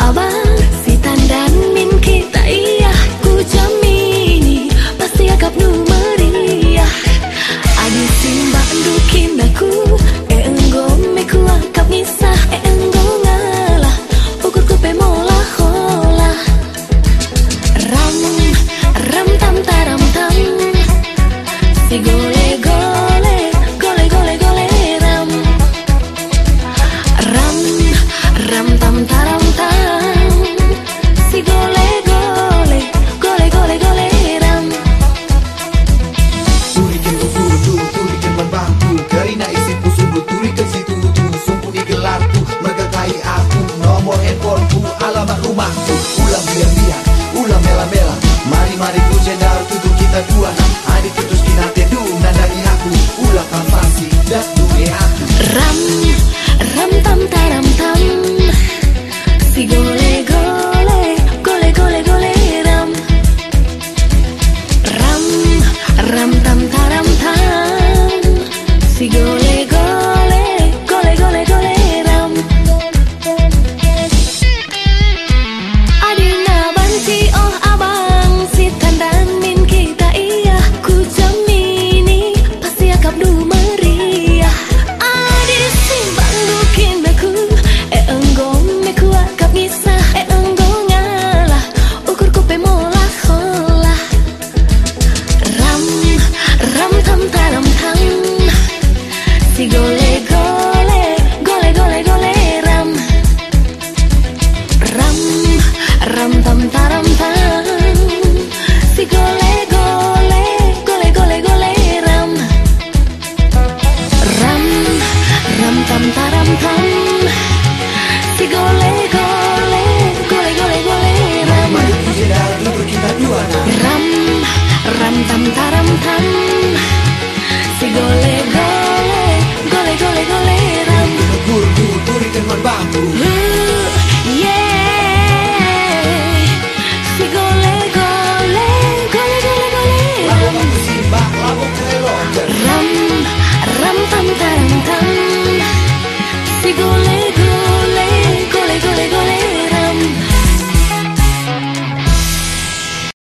Aber las Ram tam taram tam. Si gole gole Gole gole gole ram. Gur gur gur dengan bambu uh, ram. Ram ram tam tam. Si gole gole